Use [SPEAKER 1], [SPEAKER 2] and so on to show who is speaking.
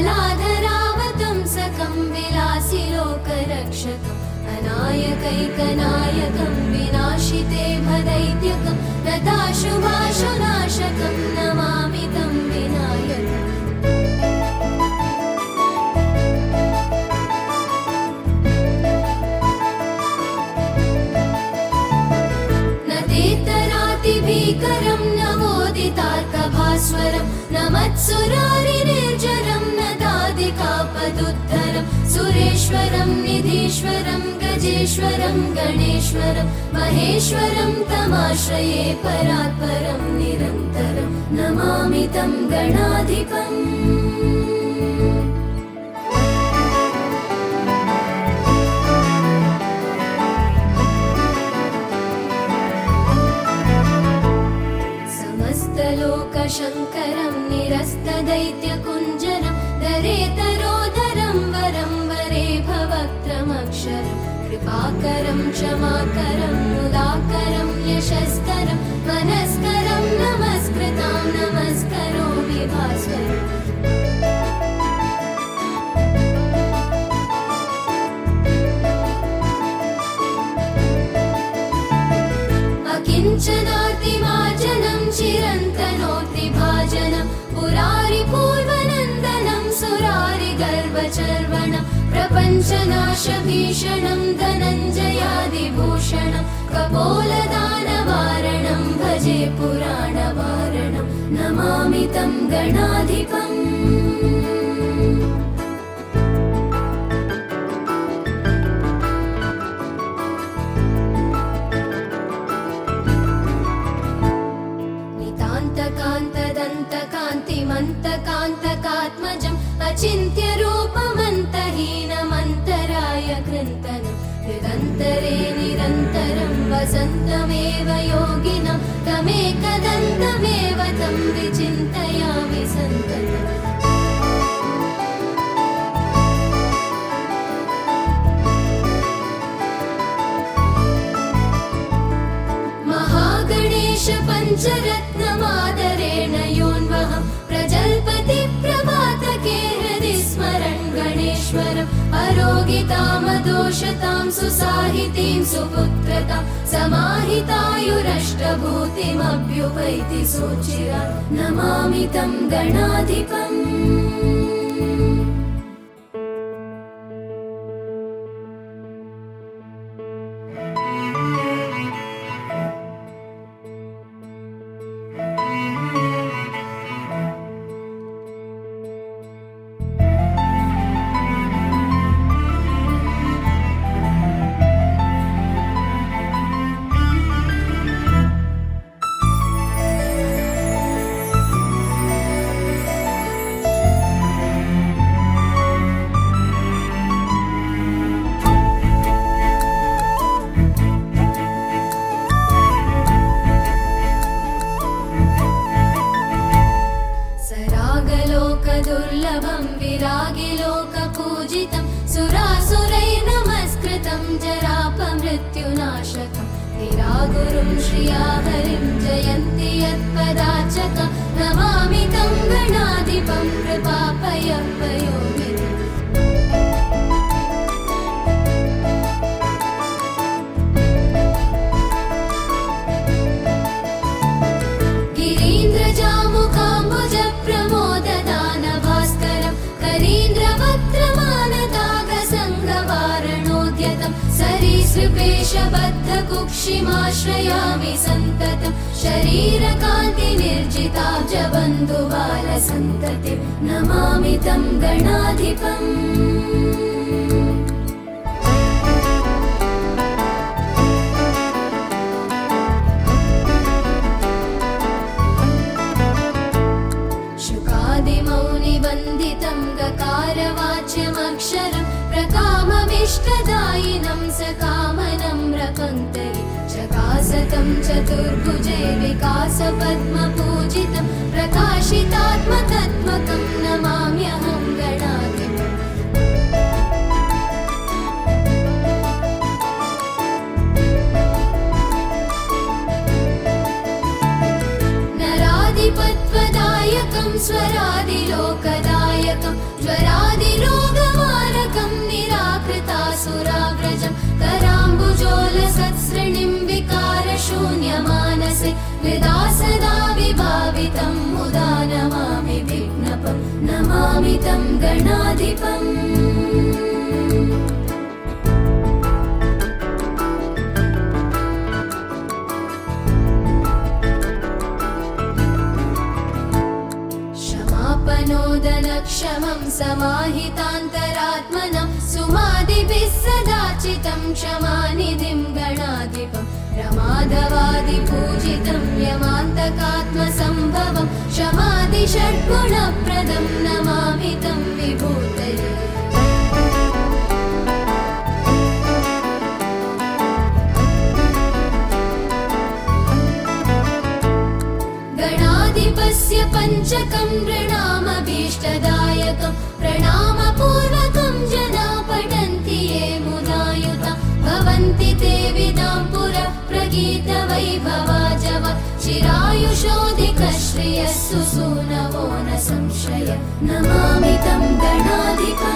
[SPEAKER 1] धरावतं सकं विलासि लोकरक्षकम् अनायकैकनायकं विनाशिते भदैत्यकं। रताशुभाशुनाशकं नमामि तं भदैत्यशुभाशनाशकम् न तेतरातिभीकरं न मत्सुरा सुरेश्वरं निधीश्वरं गजेश्वरं गणेश्वरं महेश्वरं तमाश्रये परात्परं निरन्तरं नमामि तं गणाधिपम् निरस्तदैत्यकुञ्जरं दरेतरोदरं वरं वरे भवक्त्रमक्षरं कृपाकरं क्षमाकरं मुदाकरं यशस्करं मनस्करं नमस्कृतां नमस्करोमि भास्वरम् अकिञ्चनातिमाजनं सुरारिगर्वचर्वणं प्रपञ्चनाशभीषणं धनञ्जयादिभूषणं कपोलदानवारणं भजे पुराणवारणं नमामि तं गणाधिपम्। नितान्तकान्तदन्तकान्तिमन्तकान्तकात्मजम् निरन्तरं वसन्तमेव योगिनं तमेकदन्तमेव तं विचिन्तयामि सन्ततम् महागणेश पञ्चरत्नमादरेण अरोगितामदोषतां सुसाहितीं सुपुत्रतां समाहितायुरष्टभूतिमभ्युपैति सोचिरा नमामि तं गणाधिपम् सरागलोकदुर्लभं विरागिलोकपूजितं सुरासुरैर्नमस्कृतं जरापमृत्युनाशकं। विरागुरुं श्रियाहरिं जयन्ति यत्पदाचकं। नमामि तं सरीसृपेशबद्धकुक्षिमाश्रयामि सन्ततं। शरीरकान्तिनिर्जिताब्जबन्धुबालसन्ततिं नमामि तं गणाधिपम् चतुर्भुजे विकासपद्मपूजितं प्रकाशितात्मतत्मकं गणाधिपम् नराधिपत्वदायकं स्वरादिलोकदायकं ज्वरादिरोगमारकं निराकृतासुराव्रजं विघ्नहरं कराम्बुजोलसत्सृणिं विकारशून्यमानसे यदा सदा विभावितं मुदा नमामि विघ्नपं नमामि तं गणाधिपम्। क्षमापनोदनक्षमं समाहितान्तरात्मनं सुमादिभिः सदाचितं क्षमानिधिं गणाधिपं रमाधवादिपूजितं यमान्तकात्मसम्भवं क्षमादिषड्गुणप्रदं नमामि तं विभूतये। गणाधिपस्य पञ्चकं नृणामभीष्टदायकं प्रगीतवैभवा जव चिरायुषोऽधिकश्रियः सुसूनवो न संशय नमामि तं गणाधिपम्